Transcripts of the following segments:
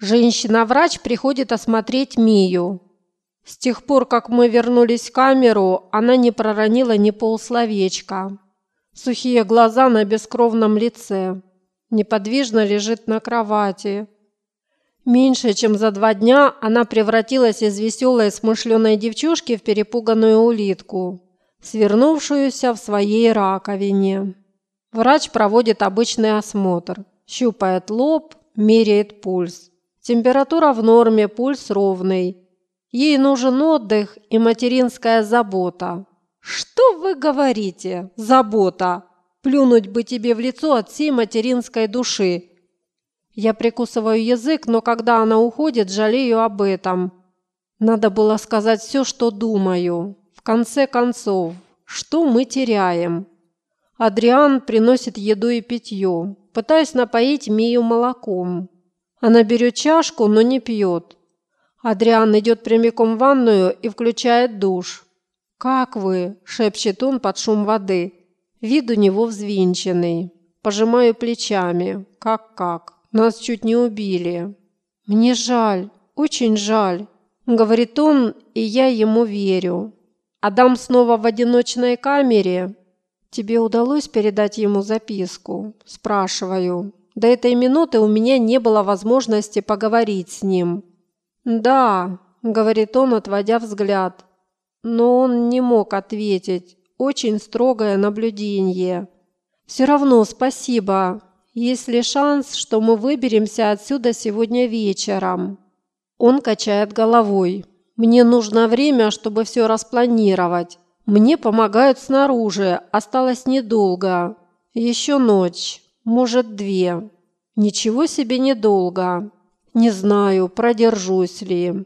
Женщина-врач приходит осмотреть Мию. С тех пор, как мы вернулись в камеру, она не проронила ни полсловечка. Сухие глаза на бескровном лице. Неподвижно лежит на кровати. Меньше чем за два дня она превратилась из веселой смышленой девчушки в перепуганную улитку, свернувшуюся в своей раковине. Врач проводит обычный осмотр. Щупает лоб, меряет пульс. Температура в норме, пульс ровный. Ей нужен отдых и материнская забота. Что вы говорите? Забота. Плюнуть бы тебе в лицо от всей материнской души. Я прикусываю язык, но когда она уходит, жалею об этом. Надо было сказать все, что думаю. В конце концов, что мы теряем? Адриан приносит еду и питье. Пытаюсь напоить Мию молоком. Она берет чашку, но не пьет. Адриан идет прямиком в ванную и включает душ. «Как вы?» – шепчет он под шум воды. Вид у него взвинченный. Пожимаю плечами. Как-как? Нас чуть не убили. Мне жаль, очень жаль, говорит он, и я ему верю. Адам снова в одиночной камере. Тебе удалось передать ему записку? Спрашиваю. До этой минуты у меня не было возможности поговорить с ним. Да, говорит он, отводя взгляд. Но он не мог ответить. Очень строгое наблюдение. Все равно спасибо. Есть ли шанс, что мы выберемся отсюда сегодня вечером? Он качает головой. Мне нужно время, чтобы все распланировать. Мне помогают снаружи, осталось недолго. Еще ночь, может, две. Ничего себе недолго. Не знаю, продержусь ли.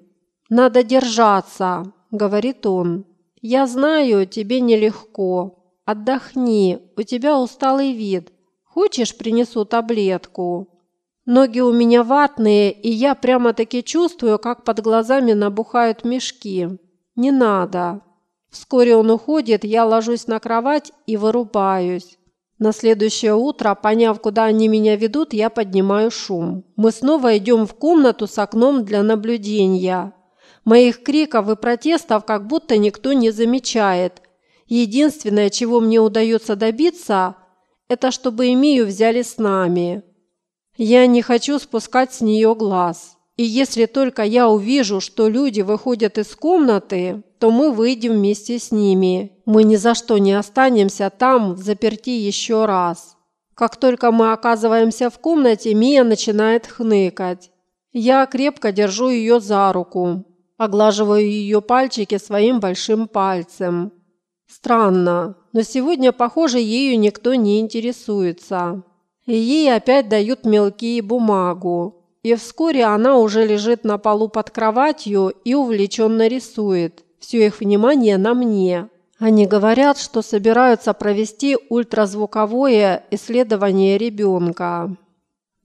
Надо держаться, говорит он. Я знаю, тебе нелегко. Отдохни, у тебя усталый вид. Хочешь, принесу таблетку? Ноги у меня ватные, и я прямо-таки чувствую, как под глазами набухают мешки. Не надо. Вскоре он уходит, я ложусь на кровать и вырубаюсь. На следующее утро, поняв, куда они меня ведут, я поднимаю шум. Мы снова идем в комнату с окном для наблюдения. Моих криков и протестов как будто никто не замечает. Единственное, чего мне удается добиться – это чтобы Эмию взяли с нами. Я не хочу спускать с нее глаз. И если только я увижу, что люди выходят из комнаты, то мы выйдем вместе с ними. Мы ни за что не останемся там заперти еще раз. Как только мы оказываемся в комнате, Мия начинает хныкать. Я крепко держу ее за руку, оглаживаю ее пальчики своим большим пальцем. Странно, но сегодня, похоже, ею никто не интересуется. И ей опять дают мелкие бумагу. И вскоре она уже лежит на полу под кроватью и увлеченно рисует. Все их внимание на мне. Они говорят, что собираются провести ультразвуковое исследование ребенка.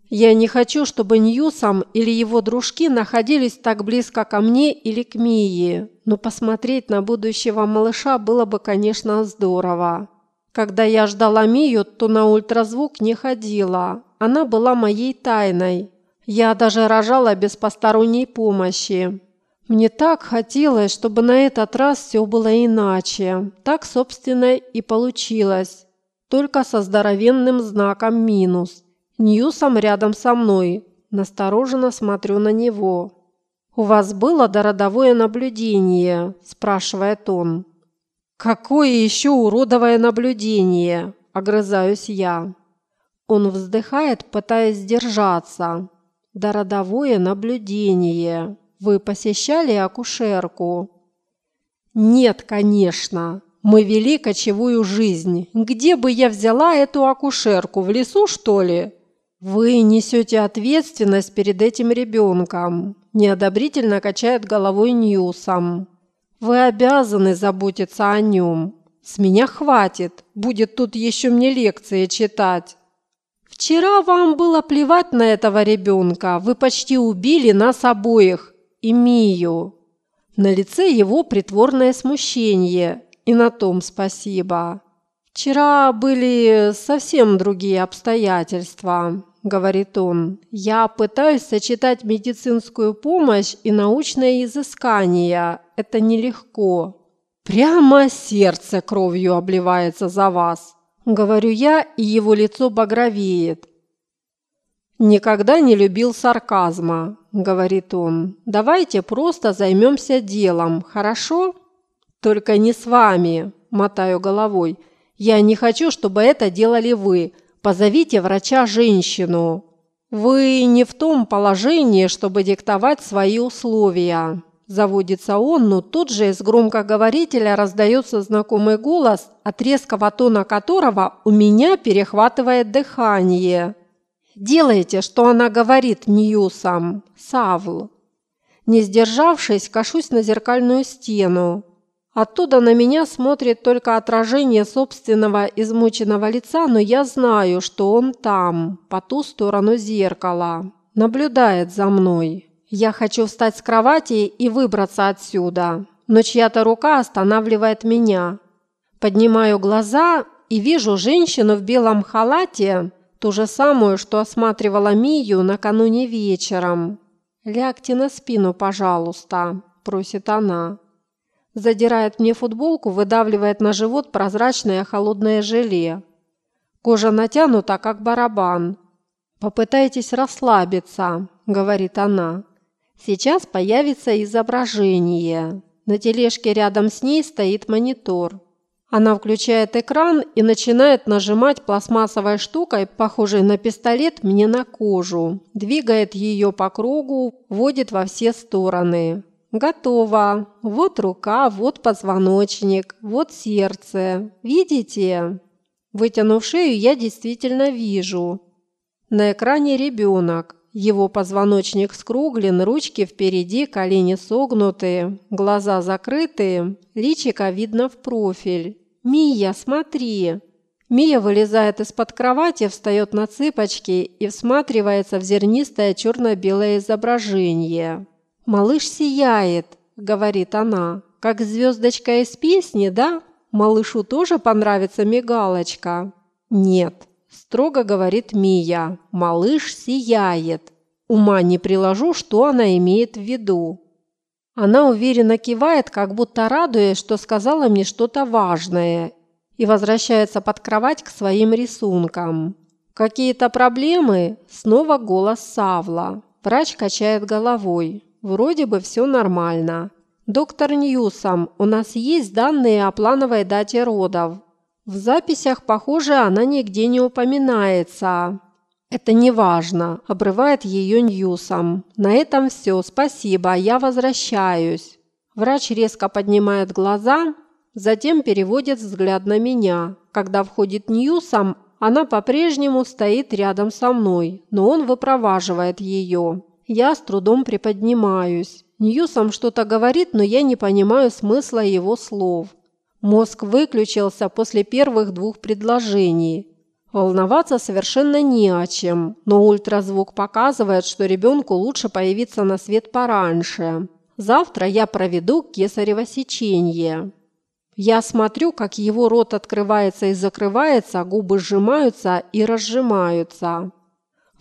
Я не хочу, чтобы Ньюсом или его дружки находились так близко ко мне или к Мии, но посмотреть на будущего малыша было бы, конечно, здорово. Когда я ждала Мию, то на ультразвук не ходила. Она была моей тайной. Я даже рожала без посторонней помощи. Мне так хотелось, чтобы на этот раз все было иначе. Так, собственно, и получилось. Только со здоровенным знаком минус – Ньюсом рядом со мной. Настороженно смотрю на него. «У вас было дородовое наблюдение?» – спрашивает он. «Какое еще уродовое наблюдение?» – огрызаюсь я. Он вздыхает, пытаясь сдержаться. «Дородовое наблюдение. Вы посещали акушерку?» «Нет, конечно. Мы вели кочевую жизнь. Где бы я взяла эту акушерку? В лесу, что ли?» «Вы несете ответственность перед этим ребенком», – неодобрительно качает головой Ньюсом. «Вы обязаны заботиться о нем. С меня хватит, будет тут еще мне лекции читать». «Вчера вам было плевать на этого ребенка, вы почти убили нас обоих и Мию». На лице его притворное смущение, и на том спасибо. Вчера были совсем другие обстоятельства. – говорит он. «Я пытаюсь сочетать медицинскую помощь и научное изыскание. Это нелегко. Прямо сердце кровью обливается за вас», – говорю я, и его лицо багровеет. «Никогда не любил сарказма», – говорит он. «Давайте просто займемся делом, хорошо?» «Только не с вами», – мотаю головой. «Я не хочу, чтобы это делали вы. Позовите врача-женщину. Вы не в том положении, чтобы диктовать свои условия». Заводится он, но тут же из громкоговорителя раздается знакомый голос, от резкого тона которого у меня перехватывает дыхание. Делайте, что она говорит Ньюсам, Савл. Не сдержавшись, кашусь на зеркальную стену. Оттуда на меня смотрит только отражение собственного измученного лица, но я знаю, что он там, по ту сторону зеркала, наблюдает за мной. Я хочу встать с кровати и выбраться отсюда, но чья-то рука останавливает меня. Поднимаю глаза и вижу женщину в белом халате, Ту же самую, что осматривала Мию накануне вечером. «Лягте на спину, пожалуйста», – просит она. Задирает мне футболку, выдавливает на живот прозрачное холодное желе. Кожа натянута, как барабан. «Попытайтесь расслабиться», – говорит она. «Сейчас появится изображение. На тележке рядом с ней стоит монитор. Она включает экран и начинает нажимать пластмассовой штукой, похожей на пистолет, мне на кожу. Двигает ее по кругу, водит во все стороны. Готово. Вот рука, вот позвоночник, вот сердце. Видите? Вытянув шею, я действительно вижу. На экране ребенок. Его позвоночник скруглен, ручки впереди, колени согнуты, глаза закрыты, личико видно в профиль. «Мия, смотри!» Мия вылезает из-под кровати, встает на цыпочки и всматривается в зернистое черно-белое изображение. «Малыш сияет», – говорит она, – «как звездочка из песни, да? Малышу тоже понравится мигалочка?» «Нет», Строго говорит Мия. Малыш сияет. Ума не приложу, что она имеет в виду. Она уверенно кивает, как будто радуясь, что сказала мне что-то важное, и возвращается под кровать к своим рисункам. Какие-то проблемы? Снова голос Савла. Врач качает головой. Вроде бы все нормально. Доктор Ньюсом, у нас есть данные о плановой дате родов. В записях, похоже, она нигде не упоминается. Это не важно, обрывает ее Ньюсом. На этом все, спасибо, я возвращаюсь. Врач резко поднимает глаза, затем переводит взгляд на меня. Когда входит Ньюсом, она по-прежнему стоит рядом со мной, но он выпроваживает ее. Я с трудом приподнимаюсь. Ньюсом что-то говорит, но я не понимаю смысла его слов. Мозг выключился после первых двух предложений. Волноваться совершенно не о чем, но ультразвук показывает, что ребенку лучше появиться на свет пораньше. Завтра я проведу кесарево сечение. Я смотрю, как его рот открывается и закрывается, губы сжимаются и разжимаются.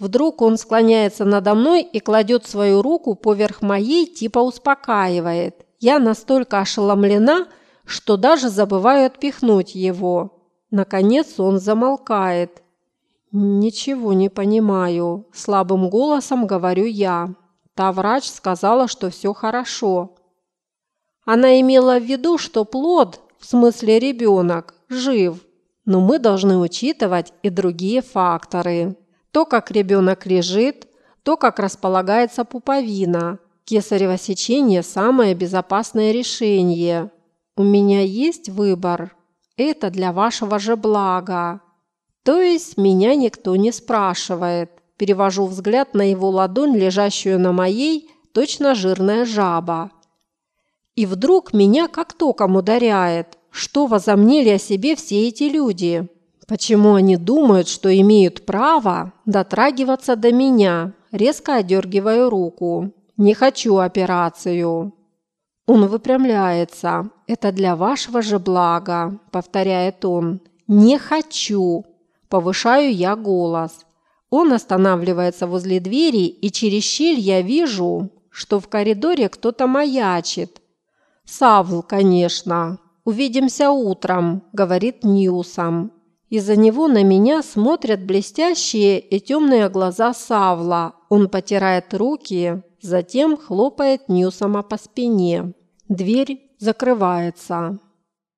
Вдруг он склоняется надо мной и кладет свою руку поверх моей, типа успокаивает. Я настолько ошеломлена, что даже забываю отпихнуть его. Наконец он замолкает. «Ничего не понимаю», – слабым голосом говорю я. Та врач сказала, что все хорошо. Она имела в виду, что плод, в смысле ребенок, жив, но мы должны учитывать и другие факторы. То, как ребенок лежит, то, как располагается пуповина. Кесарево сечение – самое безопасное решение. У меня есть выбор. Это для вашего же блага. То есть меня никто не спрашивает. Перевожу взгляд на его ладонь, лежащую на моей, точно жирная жаба. И вдруг меня как током ударяет. Что возомнили о себе все эти люди? Почему они думают, что имеют право дотрагиваться до меня? Резко одергиваю руку. Не хочу операцию. Он выпрямляется. «Это для вашего же блага», – повторяет он. «Не хочу!» – повышаю я голос. Он останавливается возле двери, и через щель я вижу, что в коридоре кто-то маячит. «Савл, конечно. Увидимся утром», – говорит Ньюсом. Из-за него на меня смотрят блестящие и темные глаза Савла. Он потирает руки, затем хлопает Ньюсома по спине. Дверь закрывается.